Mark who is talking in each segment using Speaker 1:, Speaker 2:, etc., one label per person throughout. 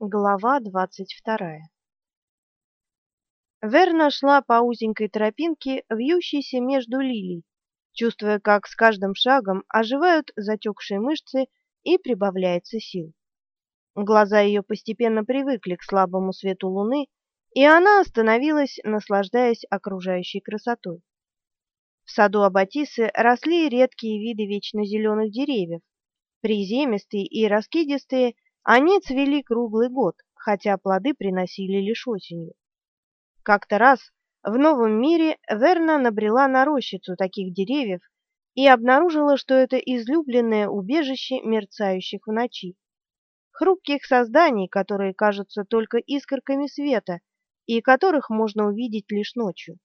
Speaker 1: Глава двадцать вторая Верна шла по узенькой тропинке, вьющейся между лилий, чувствуя, как с каждым шагом оживают затекшие мышцы и прибавляется сил. Глаза ее постепенно привыкли к слабому свету луны, и она остановилась, наслаждаясь окружающей красотой. В саду Аббатисы росли редкие виды вечно деревьев, приземистые и раскидистые, они цвели круглый год, хотя плоды приносили лишь осенью. Как-то раз в новом мире Верна набрела на рощицу таких деревьев и обнаружила, что это излюбленное убежище мерцающих в ночи. Хрупких созданий, которые кажутся только искорками света и которых можно увидеть лишь ночью.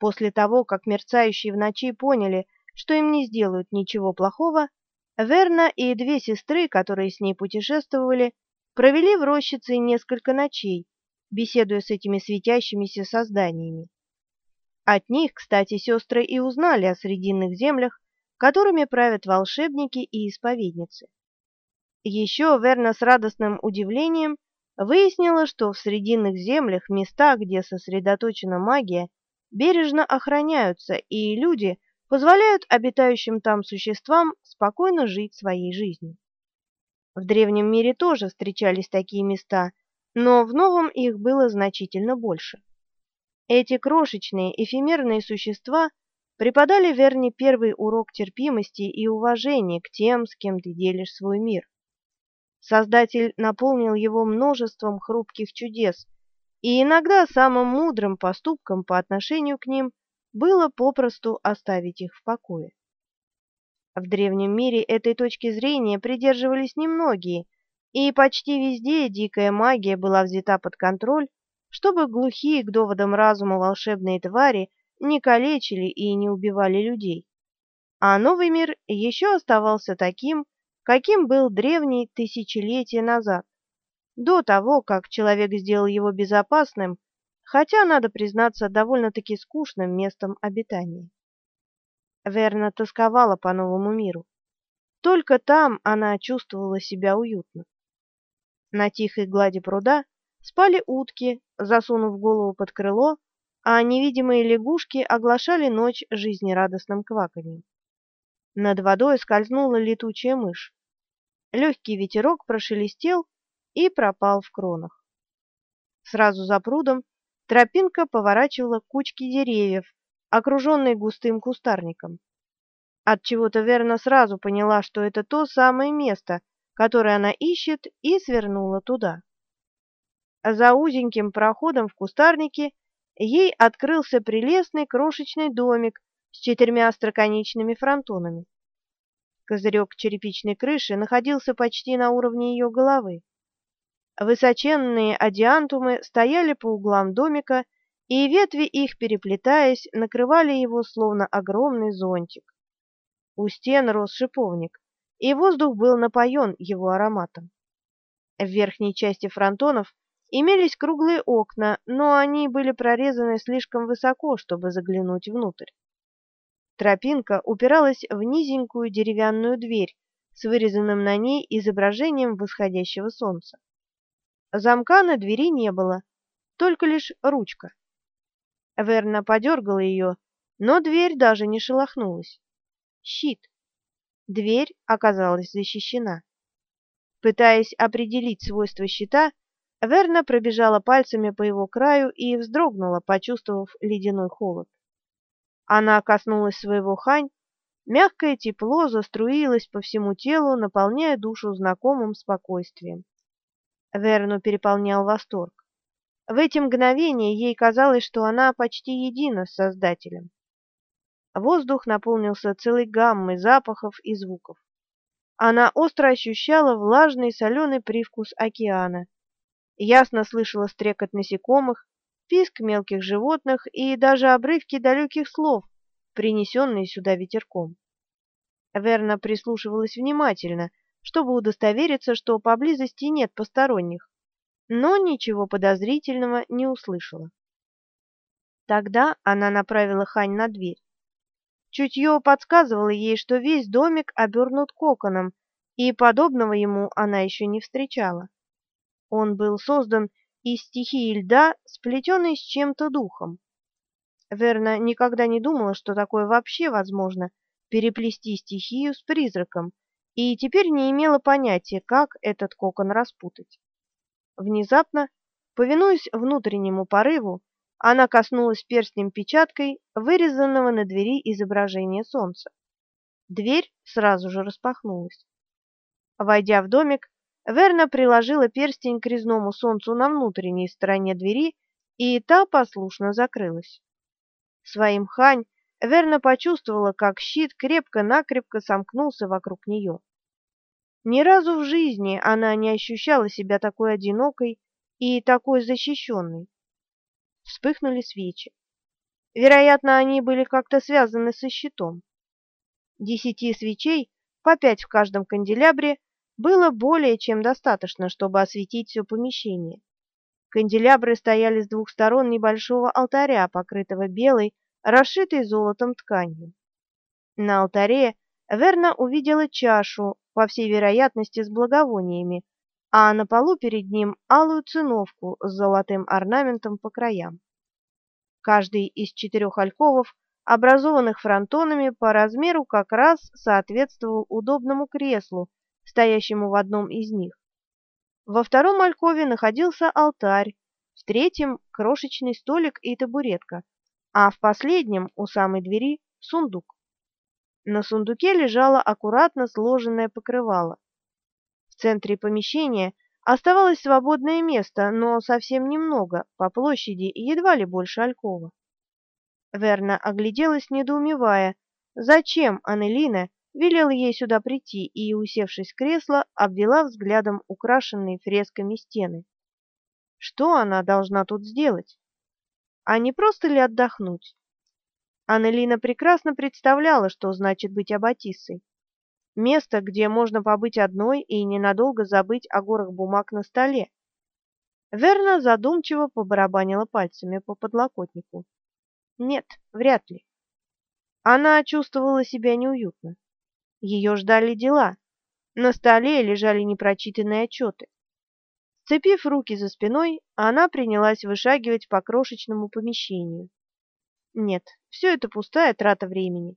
Speaker 1: После того, как мерцающие в ночи поняли, что им не сделают ничего плохого, Верна и две сестры, которые с ней путешествовали, провели в рощице несколько ночей, беседуя с этими светящимися созданиями. От них, кстати, сестры и узнали о срединных землях, которыми правят волшебники и исповедницы. Еще Верна с радостным удивлением выяснила, что в срединных землях места, где сосредоточена магия, бережно охраняются, и люди – позволяют обитающим там существам спокойно жить своей жизнью. В древнем мире тоже встречались такие места, но в новом их было значительно больше. Эти крошечные эфемерные существа преподали Верне первый урок терпимости и уважения к тем, с кем ты делишь свой мир. Создатель наполнил его множеством хрупких чудес, и иногда самым мудрым поступком по отношению к ним было попросту оставить их в покое. В древнем мире этой точки зрения придерживались немногие, и почти везде дикая магия была взята под контроль, чтобы глухие к доводам разума волшебные твари не калечили и не убивали людей. А новый мир еще оставался таким, каким был древний тысячелетия назад, до того, как человек сделал его безопасным хотя, надо признаться, довольно-таки скучным местом обитания. Верна тосковала по новому миру. Только там она чувствовала себя уютно. На тихой глади пруда спали утки, засунув голову под крыло, а невидимые лягушки оглашали ночь жизнерадостным кваканьем. Над водой скользнула летучая мышь. Легкий ветерок прошелестел и пропал в кронах. Сразу за прудом Тропинка поворачивала к кучке деревьев, окруженной густым кустарником. От чего-то Верна сразу поняла, что это то самое место, которое она ищет, и свернула туда. За узеньким проходом в кустарнике ей открылся прелестный крошечный домик с четырьмя остроконечными фронтонами. Козырек черепичной крыши находился почти на уровне ее головы. Высоченные адиантумы стояли по углам домика, и ветви их, переплетаясь, накрывали его словно огромный зонтик. У стен рос шиповник, и воздух был напоен его ароматом. В верхней части фронтонов имелись круглые окна, но они были прорезаны слишком высоко, чтобы заглянуть внутрь. Тропинка упиралась в низенькую деревянную дверь с вырезанным на ней изображением восходящего солнца. Замка на двери не было, только лишь ручка. Верна подергала ее, но дверь даже не шелохнулась. Щит. Дверь оказалась защищена. Пытаясь определить свойства щита, Верна пробежала пальцами по его краю и вздрогнула, почувствовав ледяной холод. Она коснулась своего хань, мягкое тепло заструилось по всему телу, наполняя душу знакомым спокойствием. Верну переполнял восторг. В эти мгновения ей казалось, что она почти едина с Создателем. Воздух наполнился целой гаммой запахов и звуков. Она остро ощущала влажный соленый привкус океана, ясно слышала стрекот насекомых, писк мелких животных и даже обрывки далеких слов, принесенные сюда ветерком. Верна прислушивалась внимательно, чтобы удостовериться, что поблизости нет посторонних, но ничего подозрительного не услышала. Тогда она направила Хань на дверь. Чутье подсказывало ей, что весь домик обернут коконом, и подобного ему она еще не встречала. Он был создан из стихии льда, сплетенной с чем-то духом. Верна никогда не думала, что такое вообще возможно переплести стихию с призраком, и теперь не имела понятия, как этот кокон распутать. Внезапно, повинуясь внутреннему порыву, она коснулась перстнем-печаткой вырезанного на двери изображения солнца. Дверь сразу же распахнулась. Войдя в домик, Верна приложила перстень к резному солнцу на внутренней стороне двери, и та послушно закрылась. Своим хань Верна почувствовала, как щит крепко-накрепко сомкнулся вокруг нее. Ни разу в жизни она не ощущала себя такой одинокой и такой защищенной. Вспыхнули свечи. Вероятно, они были как-то связаны со щитом. Десяти свечей, по пять в каждом канделябре, было более чем достаточно, чтобы осветить все помещение. Канделябры стояли с двух сторон небольшого алтаря, покрытого белой, расшитой золотом тканью. На алтаре Верна увидела чашу, по всей вероятности, с благовониями, а на полу перед ним алую циновку с золотым орнаментом по краям. Каждый из четырех альковов, образованных фронтонами, по размеру как раз соответствовал удобному креслу, стоящему в одном из них. Во втором алькове находился алтарь, в третьем — крошечный столик и табуретка, а в последнем, у самой двери, сундук. На сундуке лежало аккуратно сложенное покрывало. В центре помещения оставалось свободное место, но совсем немного, по площади едва ли больше алькова. Верна огляделась, недоумевая, зачем Аннелина велела ей сюда прийти и, усевшись в кресло, обвела взглядом украшенные фресками стены. Что она должна тут сделать? А не просто ли отдохнуть? Аннелина прекрасно представляла, что значит быть аббатиссой. Место, где можно побыть одной и ненадолго забыть о горах бумаг на столе. Верна задумчиво побарабанила пальцами по подлокотнику. Нет, вряд ли. Она чувствовала себя неуютно. Ее ждали дела. На столе лежали непрочитанные отчеты. Сцепив руки за спиной, она принялась вышагивать по крошечному помещению. Нет, все это пустая трата времени.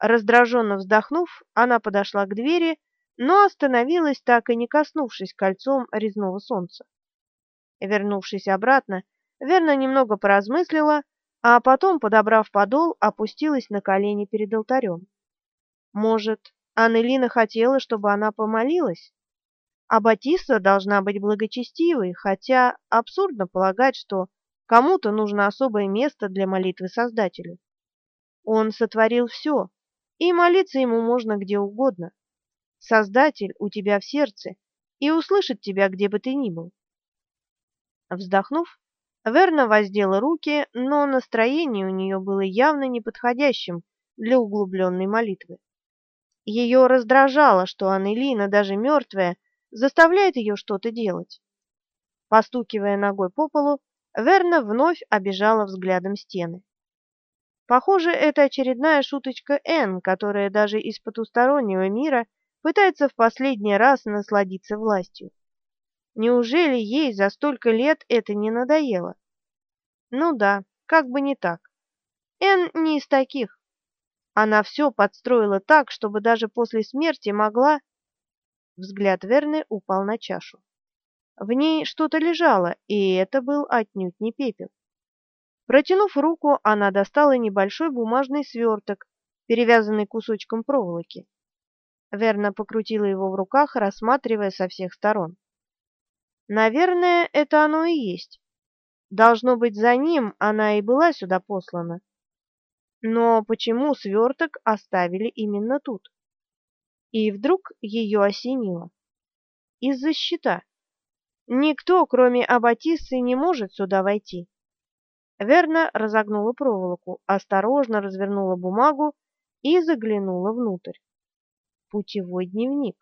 Speaker 1: Раздраженно вздохнув, она подошла к двери, но остановилась, так и не коснувшись кольцом резного солнца. Вернувшись обратно, Верна немного поразмыслила, а потом, подобрав подол, опустилась на колени перед алтарем. Может, Аннелина хотела, чтобы она помолилась? А Батиста должна быть благочестивой, хотя абсурдно полагать, что кому-то нужно особое место для молитвы Создателю. Он сотворил все, и молиться ему можно где угодно. Создатель у тебя в сердце и услышит тебя, где бы ты ни был. Вздохнув, Верна воздела руки, но настроение у нее было явно неподходящим для углубленной молитвы. Ее раздражало, что Аннелина, даже мертвая, заставляет ее что-то делать. Постукивая ногой по полу, Верна вновь обижала взглядом стены. Похоже, это очередная шуточка Энн, которая даже из потустороннего мира пытается в последний раз насладиться властью. Неужели ей за столько лет это не надоело? Ну да, как бы не так. Энн не из таких. Она все подстроила так, чтобы даже после смерти могла... Взгляд Верны упал на чашу. В ней что-то лежало, и это был отнюдь не пепел. Протянув руку, она достала небольшой бумажный сверток, перевязанный кусочком проволоки. Верна покрутила его в руках, рассматривая со всех сторон. Наверное, это оно и есть. Должно быть, за ним она и была сюда послана. Но почему сверток оставили именно тут? И вдруг ее осенило. Из-за щита. Никто, кроме Аббатиссы, не может сюда войти. Верна разогнула проволоку, осторожно развернула бумагу и заглянула внутрь. Путевой дневник.